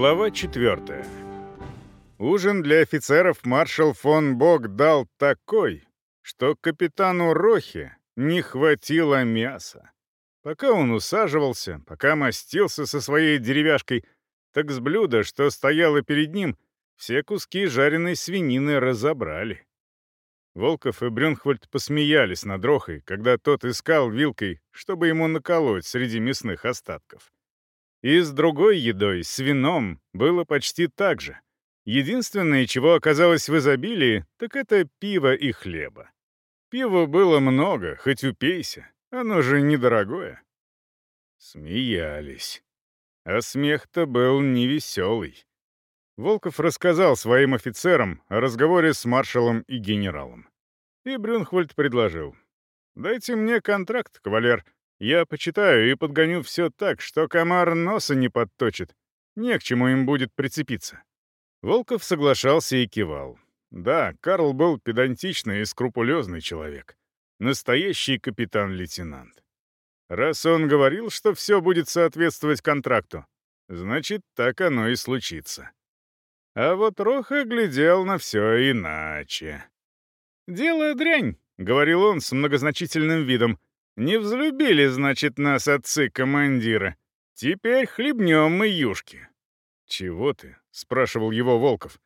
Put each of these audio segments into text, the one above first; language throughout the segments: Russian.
Глава 4. Ужин для офицеров маршал фон Бог дал такой, что капитану Рохе не хватило мяса. Пока он усаживался, пока мастился со своей деревяшкой, так с блюда, что стояло перед ним, все куски жареной свинины разобрали. Волков и Брюнхвальд посмеялись над Рохой, когда тот искал вилкой, чтобы ему наколоть среди мясных остатков. И с другой едой, с вином, было почти так же. Единственное, чего оказалось в изобилии, так это пиво и хлеба. Пива было много, хоть упейся, оно же недорогое. Смеялись. А смех-то был невеселый. Волков рассказал своим офицерам о разговоре с маршалом и генералом. И Брюнхвальд предложил. «Дайте мне контракт, кавалер. Я почитаю и подгоню все так, что комар носа не подточит. Не к чему им будет прицепиться». Волков соглашался и кивал. Да, Карл был педантичный и скрупулезный человек. Настоящий капитан-лейтенант. Раз он говорил, что все будет соответствовать контракту, значит, так оно и случится. А вот Роха глядел на все иначе. «Дело дрянь», — говорил он с многозначительным видом. Не взлюбили, значит, нас отцы-командира. Теперь хлебнем мы юшки». «Чего ты?» — спрашивал его Волков.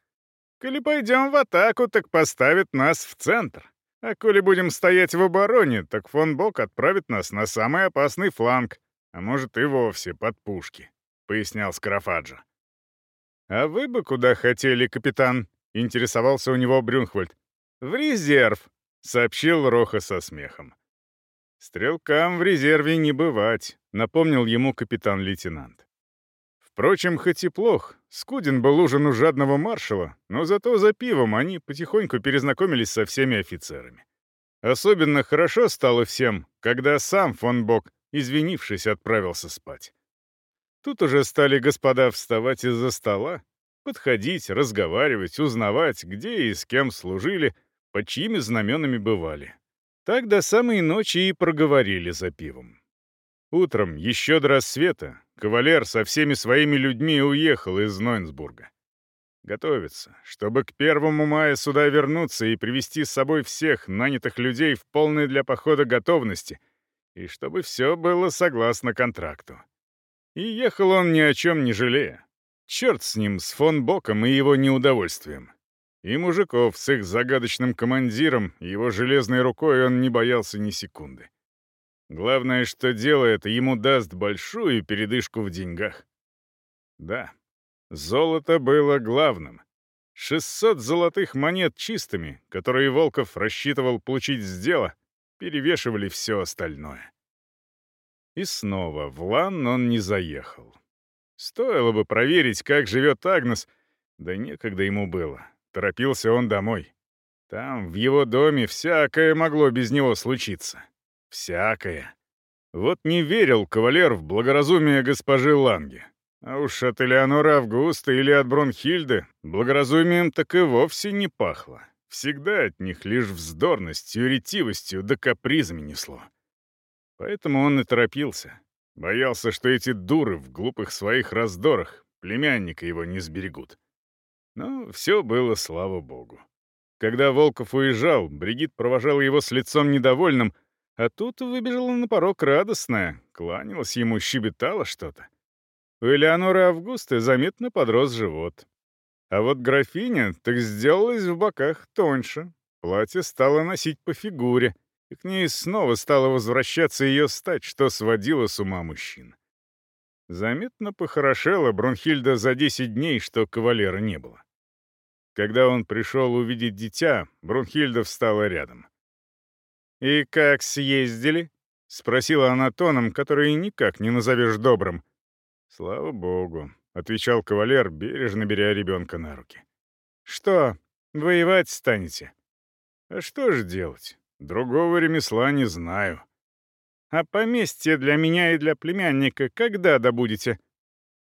«Коли пойдем в атаку, так поставят нас в центр. А коли будем стоять в обороне, так фон Бок отправит нас на самый опасный фланг, а может и вовсе под пушки», — пояснял Скарафаджо. «А вы бы куда хотели, капитан?» — интересовался у него Брюнхвальд. «В резерв», — сообщил Роха со смехом. «Стрелкам в резерве не бывать», — напомнил ему капитан-лейтенант. Впрочем, хоть и плох, скуден был ужин у жадного маршала, но зато за пивом они потихоньку перезнакомились со всеми офицерами. Особенно хорошо стало всем, когда сам фон Бок, извинившись, отправился спать. Тут уже стали господа вставать из-за стола, подходить, разговаривать, узнавать, где и с кем служили, под чьими знаменами бывали. Так до самой ночи и проговорили за пивом. Утром, еще до рассвета, кавалер со всеми своими людьми уехал из Нойнсбурга. Готовится, чтобы к первому мая сюда вернуться и привести с собой всех нанятых людей в полной для похода готовности, и чтобы все было согласно контракту. И ехал он ни о чем не жалея. Черт с ним, с фон Боком и его неудовольствием. И мужиков с их загадочным командиром, его железной рукой он не боялся ни секунды. Главное, что дело это ему даст большую передышку в деньгах. Да, золото было главным. 600 золотых монет чистыми, которые Волков рассчитывал получить с дела, перевешивали все остальное. И снова в Лан он не заехал. Стоило бы проверить, как живет Агнес, да некогда ему было. Торопился он домой. Там, в его доме, всякое могло без него случиться. Всякое. Вот не верил кавалер в благоразумие госпожи Ланге. А уж от Элеонора Августа или от Бронхильды благоразумием так и вовсе не пахло. Всегда от них лишь вздорностью, ретивостью да капризами несло. Поэтому он и торопился. Боялся, что эти дуры в глупых своих раздорах племянника его не сберегут. Но все было, слава богу. Когда Волков уезжал, Бригит провожала его с лицом недовольным, а тут выбежала на порог радостная, кланялась ему, щебетала что-то. У Элеоноры Августы заметно подрос живот. А вот графиня так сделалась в боках тоньше. Платье стало носить по фигуре, и к ней снова стала возвращаться ее стать, что сводило с ума мужчин. Заметно похорошела Брунхильда за 10 дней, что кавалера не было. Когда он пришел увидеть дитя, Брунхильда встала рядом. «И как съездили?» — спросила она тоном, который никак не назовешь добрым. «Слава богу», — отвечал кавалер, бережно беря ребенка на руки. «Что, воевать станете?» «А что же делать? Другого ремесла не знаю». «А поместье для меня и для племянника когда добудете?»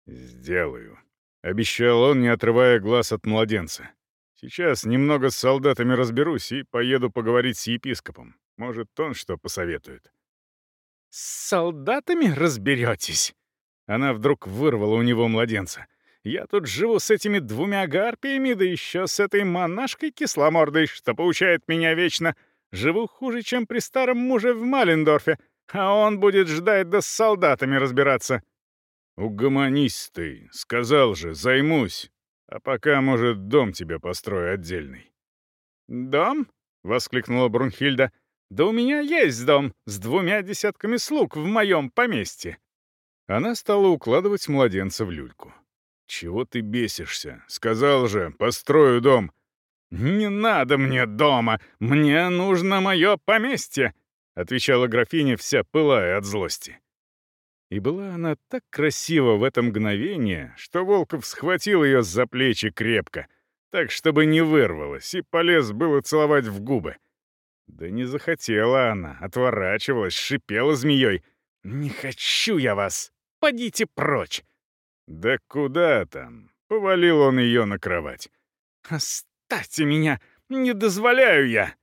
«Сделаю», — обещал он, не отрывая глаз от младенца. «Сейчас немного с солдатами разберусь и поеду поговорить с епископом. Может, он что посоветует». «С солдатами разберетесь?» Она вдруг вырвала у него младенца. Я тут живу с этими двумя гарпиями, да еще с этой монашкой кисломордой, что поучает меня вечно. Живу хуже, чем при старом муже в Малендорфе, а он будет ждать да с солдатами разбираться». «Угомонись ты, сказал же, займусь. А пока, может, дом тебе построю отдельный». «Дом?» — воскликнула Брунхильда. «Да у меня есть дом с двумя десятками слуг в моем поместье». Она стала укладывать младенца в люльку. «Чего ты бесишься? Сказал же, построю дом». «Не надо мне дома! Мне нужно мое поместье!» — отвечала графиня, вся пылая от злости. И была она так красива в это мгновение, что Волков схватил ее за плечи крепко, так, чтобы не вырвалась, и полез было целовать в губы. Да не захотела она, отворачивалась, шипела змеей. «Не хочу я вас! Подите прочь!» Да куда там? Повалил он ее на кровать. «Оставьте меня! Не дозволяю я!»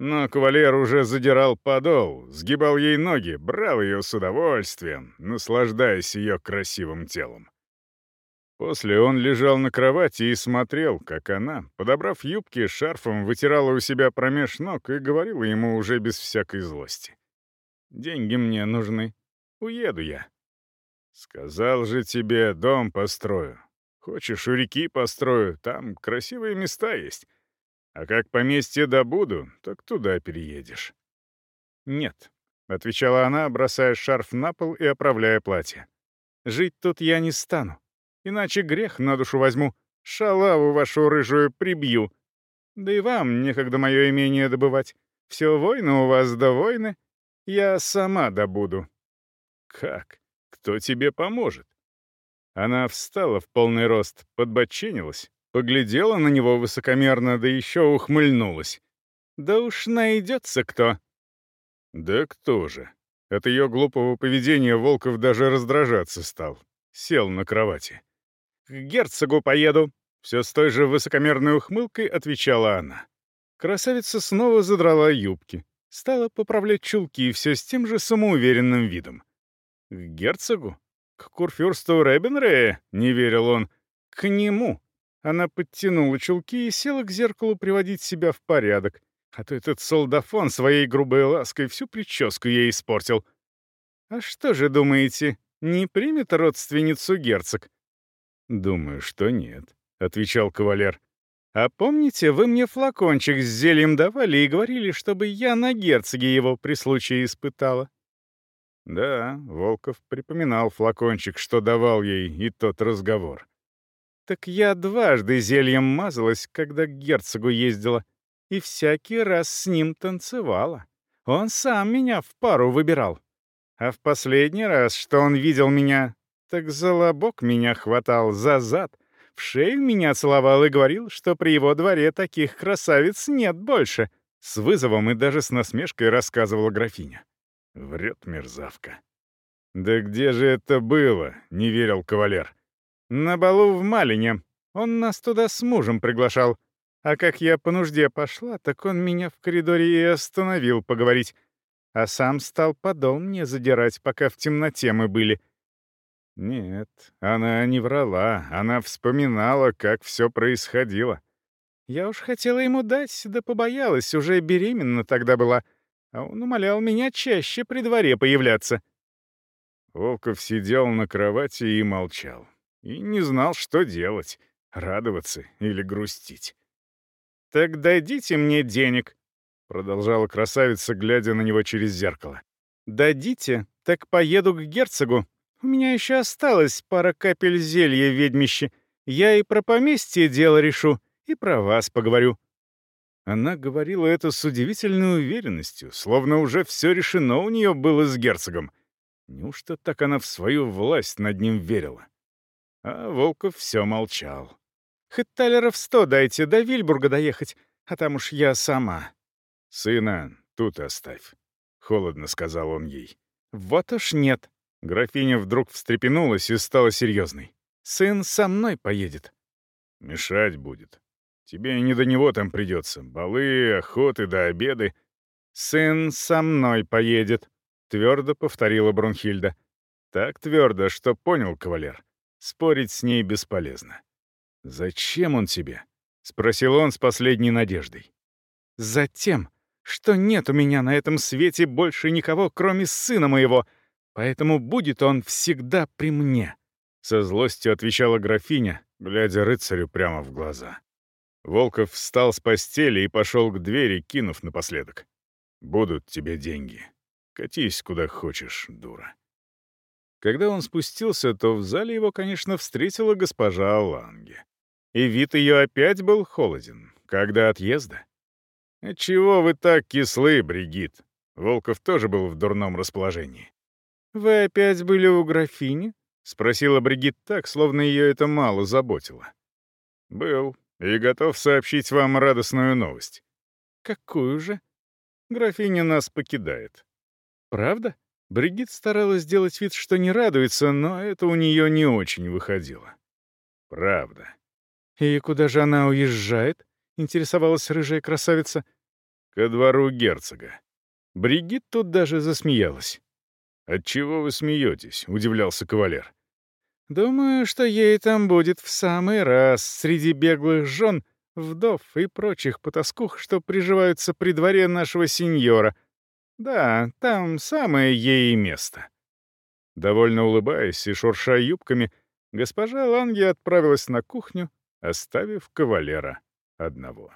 Но кавалер уже задирал подол, сгибал ей ноги, брал ее с удовольствием, наслаждаясь ее красивым телом. После он лежал на кровати и смотрел, как она, подобрав юбки, шарфом вытирала у себя промеж ног и говорила ему уже без всякой злости. «Деньги мне нужны. Уеду я». «Сказал же тебе, дом построю. Хочешь, у реки построю, там красивые места есть. А как поместье добуду, так туда переедешь». «Нет», — отвечала она, бросая шарф на пол и оправляя платье. «Жить тут я не стану. Иначе грех на душу возьму. Шалаву вашу рыжую прибью. Да и вам некогда мое имение добывать. Все войны у вас да войны. Я сама добуду». «Как? Кто тебе поможет?» Она встала в полный рост, подбоченилась, Поглядела на него высокомерно, да еще ухмыльнулась. «Да уж найдется кто». «Да кто же?» От ее глупого поведения Волков даже раздражаться стал. Сел на кровати. «К герцогу поеду», — все с той же высокомерной ухмылкой отвечала она. Красавица снова задрала юбки, стала поправлять чулки и все с тем же самоуверенным видом. «К герцогу? К курфюрсту Ребенрея?» — не верил он. «К нему. Она подтянула чулки и села к зеркалу приводить себя в порядок. А то этот солдафон своей грубой лаской всю прическу ей испортил. «А что же, думаете, не примет родственницу герцог?» «Думаю, что нет», — отвечал кавалер. «А помните, вы мне флакончик с зельем давали и говорили, чтобы я на герцоге его при случае испытала?» Да, Волков припоминал флакончик, что давал ей, и тот разговор. Так я дважды зельем мазалась, когда к герцогу ездила, и всякий раз с ним танцевала. Он сам меня в пару выбирал. А в последний раз, что он видел меня, так за лобок меня хватал, за зад, в шею меня целовал и говорил, что при его дворе таких красавиц нет больше. С вызовом и даже с насмешкой рассказывала графиня. Врет мерзавка. «Да где же это было?» — не верил кавалер. «На балу в Малине. Он нас туда с мужем приглашал. А как я по нужде пошла, так он меня в коридоре и остановил поговорить. А сам стал подол мне задирать, пока в темноте мы были». Нет, она не врала, она вспоминала, как все происходило. Я уж хотела ему дать, да побоялась, уже беременна тогда была. А он умолял меня чаще при дворе появляться. Волков сидел на кровати и молчал и не знал, что делать — радоваться или грустить. «Так дадите мне денег», — продолжала красавица, глядя на него через зеркало. «Дадите, так поеду к герцогу. У меня еще осталось пара капель зелья ведьмище. Я и про поместье дело решу, и про вас поговорю». Она говорила это с удивительной уверенностью, словно уже все решено у нее было с герцогом. Неужто так она в свою власть над ним верила? А Волков все молчал. «Хоть талеров сто дайте, до Вильбурга доехать, а там уж я сама». «Сына, тут оставь», — холодно сказал он ей. «Вот уж нет». Графиня вдруг встрепенулась и стала серьезной. «Сын со мной поедет». «Мешать будет. Тебе не до него там придется. Балы, охоты да обеды». «Сын со мной поедет», — твердо повторила Брунхильда. Так твердо, что понял кавалер. Спорить с ней бесполезно. «Зачем он тебе?» — спросил он с последней надеждой. «Затем, что нет у меня на этом свете больше никого, кроме сына моего, поэтому будет он всегда при мне», — со злостью отвечала графиня, глядя рыцарю прямо в глаза. Волков встал с постели и пошел к двери, кинув напоследок. «Будут тебе деньги. Катись куда хочешь, дура». Когда он спустился, то в зале его, конечно, встретила госпожа Аланге. И вид ее опять был холоден, когда отъезда. «Отчего вы так кислы, Бригит?» Волков тоже был в дурном расположении. «Вы опять были у графини?» — спросила Бригит так, словно ее это мало заботило. «Был, и готов сообщить вам радостную новость». «Какую же?» «Графиня нас покидает». «Правда?» Бригит старалась сделать вид, что не радуется, но это у нее не очень выходило. «Правда». «И куда же она уезжает?» — интересовалась рыжая красавица. «Ко двору герцога». Бригит тут даже засмеялась. «Отчего вы смеетесь?» — удивлялся кавалер. «Думаю, что ей там будет в самый раз среди беглых жен, вдов и прочих потаскух, что приживаются при дворе нашего сеньора. Да, там самое ей место». Довольно улыбаясь и шурша юбками, госпожа Ланги отправилась на кухню, оставив кавалера одного.